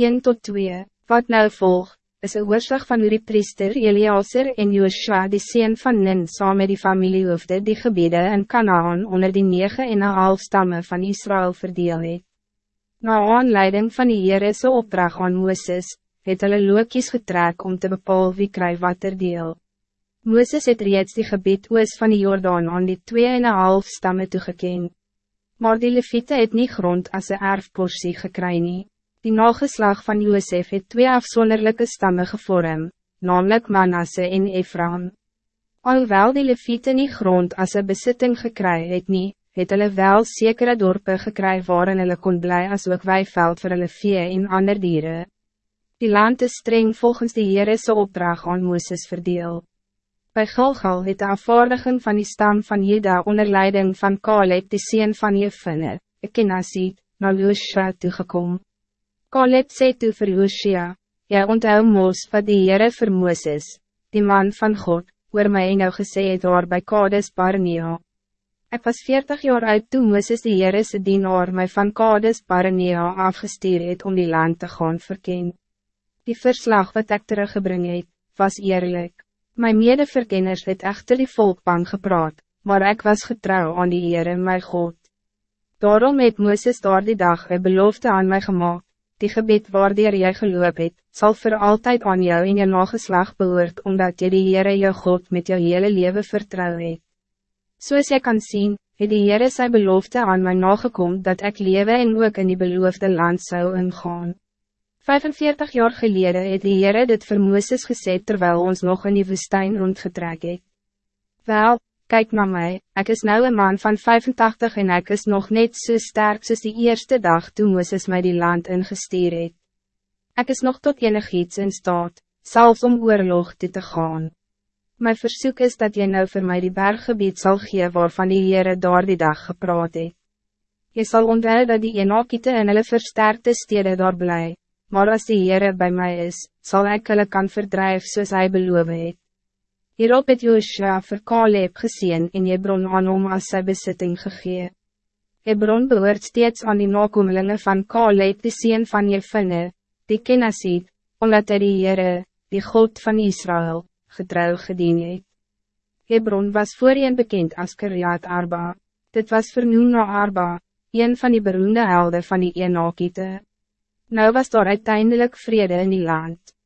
1 tot 2, wat nou volg, is een oorslag van hoe die priester Eliaser en Joshua die sien van Nin saam met die familiehoofde die gebiede in Canaan onder die negen en een half stamme van Israël verdeel het. Na aanleiding van die Heerese opdracht aan Mooses, het hulle lookies getrek om te bepaal wie kry wat er deel. Mooses het reeds die gebied oos van die Jordaan aan die twee en een half stamme toegeken. Maar die Levite het nie grond as een erfporsie gekry nie. Die nageslag van Josef het twee afzonderlijke stammen gevorm, namelijk Manasse en Ephraim. Alhoewel die Levite nie grond as een besitting gekry het nie, het hulle wel sekere dorpe gekry waarin hulle kon bly as ook weiveld vir hulle vee en ander dieren. Die land is streng volgens die Heerese opdracht aan Mooses verdeel. Bij Gilgal het de afvaardiging van die stam van Jeda onder leiding van Caleb die sien van Jefine, ek ken as na Joshua toegekomen. Caleb sê toe vir Josia, Jy onthou Moos wat die Heere vir Mooses, die man van God, oor my en jou gesê het daar by Kades Barnea. Ek was 40 jaar oud toen Mooses die Heere se dienaar my van Kades Barnea afgestuur het om die land te gaan verken. Die verslag wat ek teruggebring het, was eerlijk. My medeverkenners het echter die volk bang gepraat, maar ik was getrouw aan die Heere my God. Daarom het Mooses daar die dag een belofte aan mij gemaakt die gebied waar die jy geloop het, sal voor altijd aan jou en je nageslag behoort, omdat jy die Heere jou God met jou hele leven vertrouw het. Soos jy kan zien, het die Heere sy belofte aan my nagekom, dat ik lewe en ook in die beloofde land zou ingaan. 45 jaar geleden het die Heere dit vir Mooses gesê terwijl ons nog in die woestijn rondgetrek het. Wel, Kijk naar mij, ik is nu een man van 85 en ik is nog net zo so sterk soos die eerste dag toen Mooses mij die land ingestuur het. Ek is nog tot enig iets in staat, zelfs om oorlog toe te gaan. Mijn verzoek is dat je nou voor mij die berggebied zal geven waarvan die Heere daar die dag gepraat het. Je zal ontwijl dat die enokiete en hulle versterkte steden daar blij, maar als die Heere bij mij is, zal ik hulle kan verdrijven zoals hij beloofd het. Hierop het Joshua vir Caleb gezien en Hebron aan hom as sy besitting gegee. Hebron behoort steeds aan die nakomelingen van Caleb die sien van Jefine, die Kenasiet, omdat hy die Heere, die God van Israël, getrouw gedien het. Hebron was voorheen bekend als Kiriat Arba. Dit was vernoemd na Arba, een van die beroemde helden van die Enokiete. Nou was daar uiteindelijk vrede in die land.